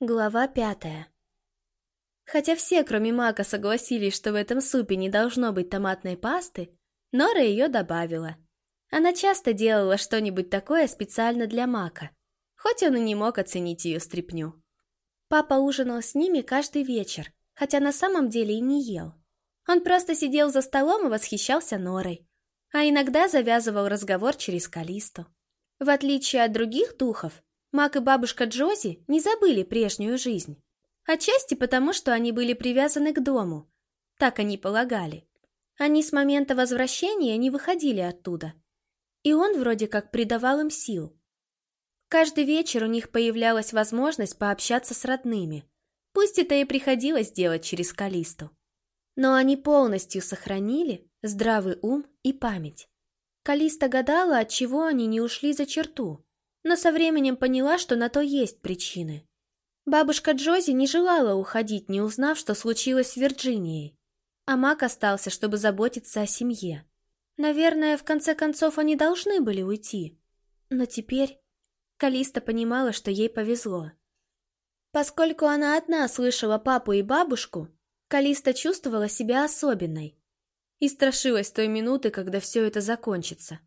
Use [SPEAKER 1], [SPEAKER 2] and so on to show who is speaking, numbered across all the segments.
[SPEAKER 1] Глава пятая. Хотя все, кроме Мака, согласились, что в этом супе не должно быть томатной пасты, Нора ее добавила. Она часто делала что-нибудь такое специально для Мака, хоть он и не мог оценить ее стряпню. Папа ужинал с ними каждый вечер, хотя на самом деле и не ел. Он просто сидел за столом и восхищался Норой, а иногда завязывал разговор через Калисту. В отличие от других духов, Мак и бабушка Джози не забыли прежнюю жизнь. Отчасти потому, что они были привязаны к дому. Так они полагали. Они с момента возвращения не выходили оттуда. И он вроде как придавал им сил. Каждый вечер у них появлялась возможность пообщаться с родными. Пусть это и приходилось делать через Калисту. Но они полностью сохранили здравый ум и память. Калиста гадала, от чего они не ушли за черту но со временем поняла, что на то есть причины. Бабушка Джози не желала уходить, не узнав, что случилось с Вирджинией. А Мак остался, чтобы заботиться о семье. Наверное, в конце концов они должны были уйти. Но теперь Калиста понимала, что ей повезло. Поскольку она одна слышала папу и бабушку, Калиста чувствовала себя особенной и страшилась той минуты, когда все это закончится.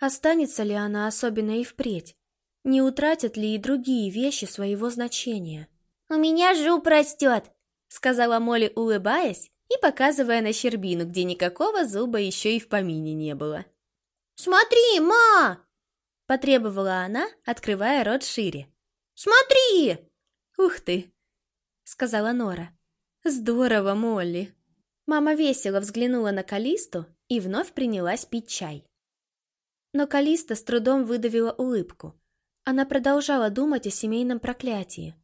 [SPEAKER 1] Останется ли она особенно и впредь? Не утратят ли и другие вещи своего значения?
[SPEAKER 2] «У меня жуп растет», —
[SPEAKER 1] сказала Молли, улыбаясь и показывая на щербину, где никакого зуба еще и в помине не было.
[SPEAKER 2] «Смотри, ма!»
[SPEAKER 1] — потребовала она, открывая рот шире.
[SPEAKER 2] «Смотри!»
[SPEAKER 1] «Ух ты!» — сказала Нора. «Здорово, Молли!» Мама весело взглянула на Калисту и вновь принялась пить чай. Но Калиста с трудом выдавила улыбку. Она продолжала думать о семейном проклятии.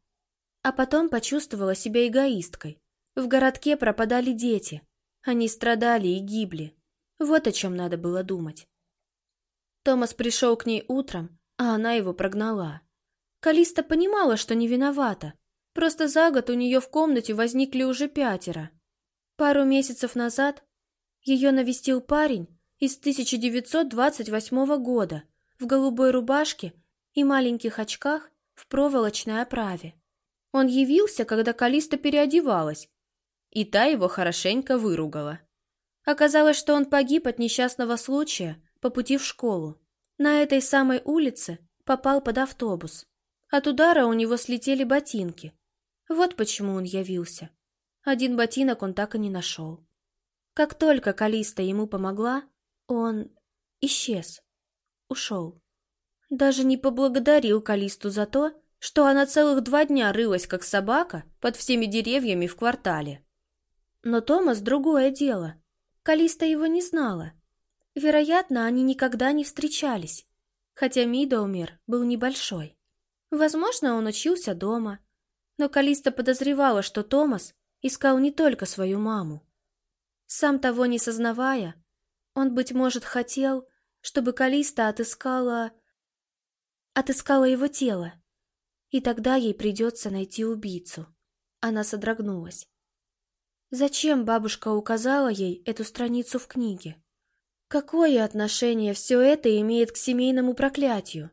[SPEAKER 1] А потом почувствовала себя эгоисткой. В городке пропадали дети. Они страдали и гибли. Вот о чем надо было думать. Томас пришел к ней утром, а она его прогнала. Калиста понимала, что не виновата. Просто за год у нее в комнате возникли уже пятеро. Пару месяцев назад ее навестил парень, из 1928 года в голубой рубашке и маленьких очках в проволочной оправе. Он явился, когда Калиста переодевалась, и та его хорошенько выругала. Оказалось, что он погиб от несчастного случая по пути в школу. На этой самой улице попал под автобус. От удара у него слетели ботинки. Вот почему он явился. Один ботинок он так и не нашел. Как только Калиста ему помогла, он исчез, ушел. Даже не поблагодарил Калисту за то, что она целых два дня рылась, как собака, под всеми деревьями в квартале. Но Томас другое дело. Калиста его не знала. Вероятно, они никогда не встречались, хотя Мидоумер был небольшой. Возможно, он учился дома, но Калиста подозревала, что Томас искал не только свою маму. Сам того не сознавая, он, быть может, хотел, чтобы Калиста отыскала... отыскала его тело. И тогда ей придется найти убийцу. Она содрогнулась. Зачем бабушка указала ей эту страницу в книге? Какое отношение все это имеет к семейному проклятию?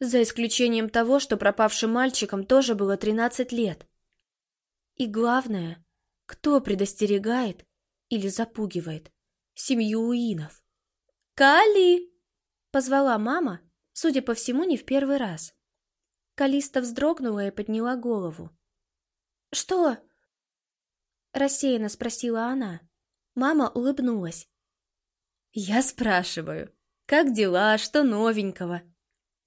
[SPEAKER 1] За исключением того, что пропавшим мальчикам тоже было 13 лет. И главное, кто предостерегает или запугивает? семью Уинов. «Кали!» — позвала мама, судя по всему, не в первый раз. Калиста вздрогнула и подняла голову. «Что?» — рассеянно спросила она. Мама улыбнулась. «Я спрашиваю, как дела, что новенького?»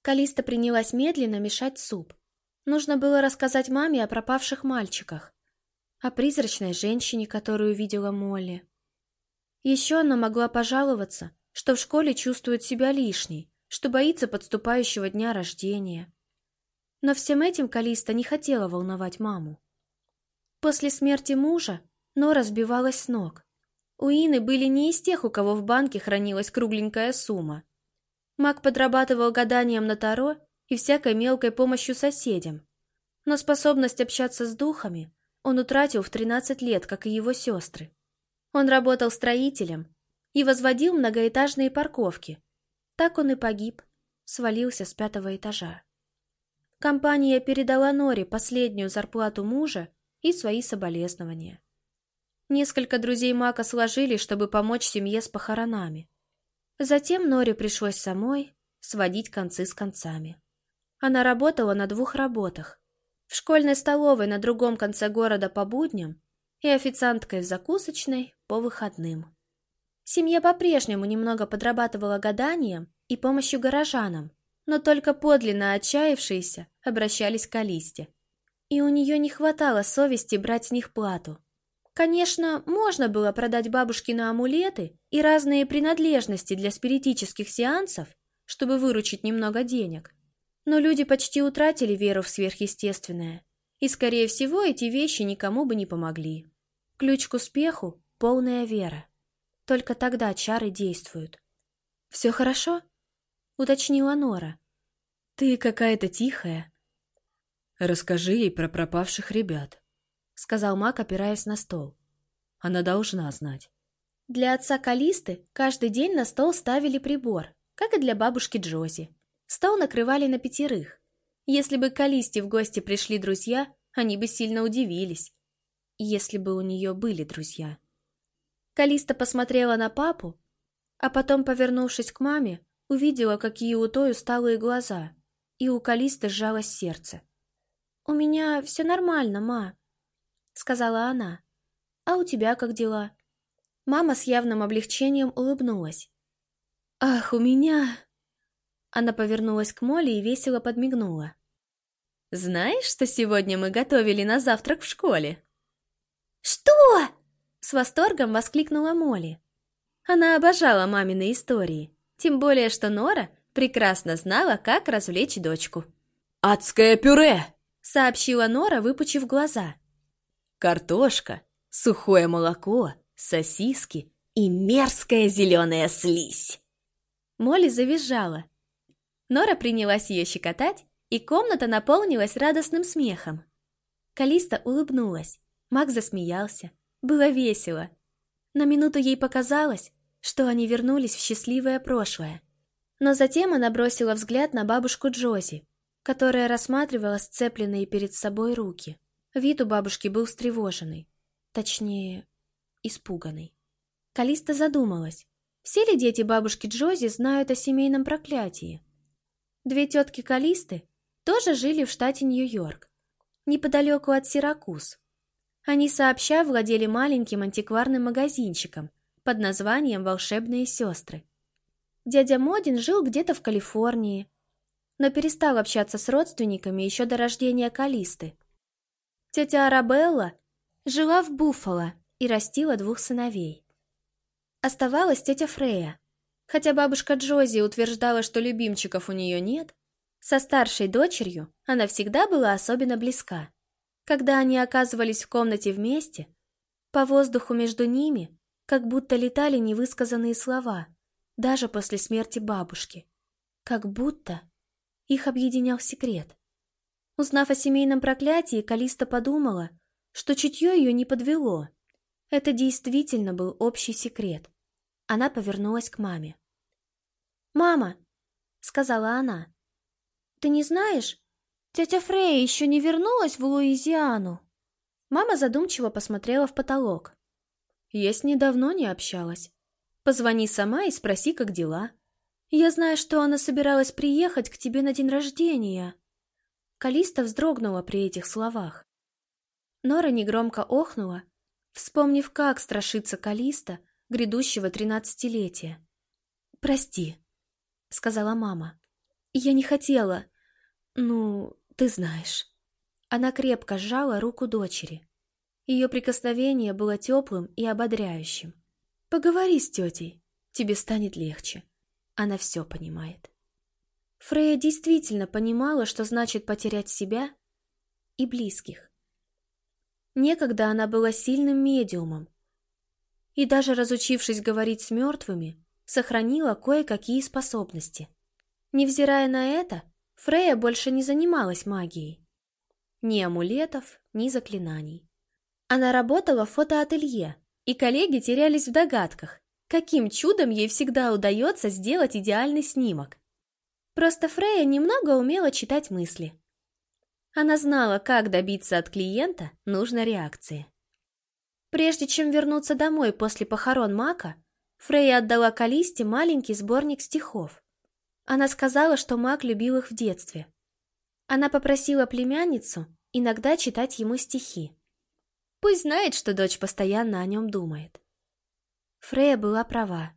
[SPEAKER 1] Калиста принялась медленно мешать суп. Нужно было рассказать маме о пропавших мальчиках, о призрачной женщине, которую видела Молли, еще она могла пожаловаться, что в школе чувствует себя лишней, что боится подступающего дня рождения. Но всем этим Калиста не хотела волновать маму. После смерти мужа Нора сбивалась с ног. У Ины были не из тех, у кого в банке хранилась кругленькая сумма. Мак подрабатывал гаданием на Таро и всякой мелкой помощью соседям. Но способность общаться с духами он утратил в 13 лет, как и его сестры. Он работал строителем и возводил многоэтажные парковки. Так он и погиб, свалился с пятого этажа. Компания передала Норе последнюю зарплату мужа и свои соболезнования. Несколько друзей Мака сложились, чтобы помочь семье с похоронами. Затем Норе пришлось самой сводить концы с концами. Она работала на двух работах. В школьной столовой на другом конце города по будням и официанткой в закусочной по выходным. Семья по-прежнему немного подрабатывала гаданием и помощью горожанам, но только подлинно отчаявшиеся обращались к Алисте. И у нее не хватало совести брать с них плату. Конечно, можно было продать бабушкины амулеты и разные принадлежности для спиритических сеансов, чтобы выручить немного денег. Но люди почти утратили веру в сверхъестественное, и, скорее всего, эти вещи никому бы не помогли. Ключ к успеху — полная вера. Только тогда чары действуют. «Все хорошо?» — уточнила Нора. «Ты какая-то тихая».
[SPEAKER 3] «Расскажи ей про пропавших ребят», — сказал Мак, опираясь на стол. «Она должна знать».
[SPEAKER 1] Для отца Калисты каждый день на стол ставили прибор, как и для бабушки Джози. Стол накрывали на пятерых. Если бы к Калисте в гости пришли друзья, они бы сильно удивились. Если бы у нее были друзья. Калиста посмотрела на папу, а потом, повернувшись к маме, увидела, какие у той усталые глаза, и у Калисты сжалось сердце. «У меня все нормально, ма», — сказала она. «А у тебя как дела?» Мама с явным облегчением улыбнулась. «Ах, у меня...» Она повернулась к Молли и весело подмигнула. «Знаешь, что сегодня мы готовили на завтрак в школе?»
[SPEAKER 2] «Что?»
[SPEAKER 1] С восторгом воскликнула Молли. Она обожала мамины истории, тем более что Нора прекрасно знала, как развлечь дочку.
[SPEAKER 3] «Адское пюре!»
[SPEAKER 1] — сообщила Нора, выпучив глаза.
[SPEAKER 3] «Картошка, сухое молоко, сосиски и мерзкая зеленая слизь!»
[SPEAKER 1] Молли завизжала. Нора принялась ее щекотать, и комната наполнилась радостным смехом. Калиста улыбнулась, Мак засмеялся. Было весело. На минуту ей показалось, что они вернулись в счастливое прошлое. Но затем она бросила взгляд на бабушку Джози, которая рассматривала сцепленные перед собой руки. Вид у бабушки был встревоженный. Точнее, испуганный. Калиста задумалась, все ли дети бабушки Джози знают о семейном проклятии. Две тетки Калисты тоже жили в штате Нью-Йорк, неподалеку от Сиракуз. Они сообща владели маленьким антикварным магазинчиком под названием «Волшебные сестры». Дядя Модин жил где-то в Калифорнии, но перестал общаться с родственниками еще до рождения Калисты. Тетя Арабелла жила в Буффало и растила двух сыновей. Оставалась тетя Фрея. Хотя бабушка Джози утверждала, что любимчиков у нее нет, со старшей дочерью она всегда была особенно близка. Когда они оказывались в комнате вместе, по воздуху между ними как будто летали невысказанные слова, даже после смерти бабушки. Как будто их объединял секрет. Узнав о семейном проклятии, Калиста подумала, что чутье ее не подвело. Это действительно был общий секрет. Она повернулась к маме. «Мама!» — сказала она. «Ты не знаешь, Тетя Фрея еще не вернулась в Луизиану. Мама задумчиво посмотрела в потолок. Я с ней давно не общалась. Позвони сама и спроси, как дела. Я знаю, что она собиралась приехать к тебе на день рождения. Калиста вздрогнула при этих словах. Нора негромко охнула, вспомнив, как страшится Калиста грядущего тринадцатилетия. «Прости», — сказала мама. «Я не хотела. Ну, ты знаешь. Она крепко сжала руку дочери. Ее прикосновение было теплым и ободряющим. Поговори с тетей, тебе станет легче. Она все понимает. Фрея действительно понимала, что значит потерять себя и близких. Некогда она была сильным медиумом, и даже разучившись говорить с мертвыми, сохранила кое-какие способности. Невзирая на это, Фрея больше не занималась магией. Ни амулетов, ни заклинаний. Она работала в фотоателье, и коллеги терялись в догадках, каким чудом ей всегда удается сделать идеальный снимок. Просто Фрея немного умела читать мысли. Она знала, как добиться от клиента нужной реакции. Прежде чем вернуться домой после похорон Мака, Фрейя отдала Калисте маленький сборник стихов. Она сказала, что Мак любил их в детстве. Она попросила племянницу иногда читать ему стихи. Пусть знает, что дочь постоянно о нем думает. Фрея была права.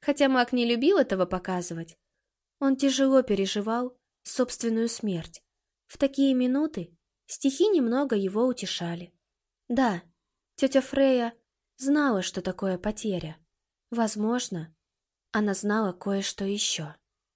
[SPEAKER 1] Хотя Мак не любил этого показывать, он тяжело переживал собственную смерть. В такие минуты стихи немного его утешали. Да, тетя Фрея знала, что такое потеря. Возможно, она знала кое-что еще.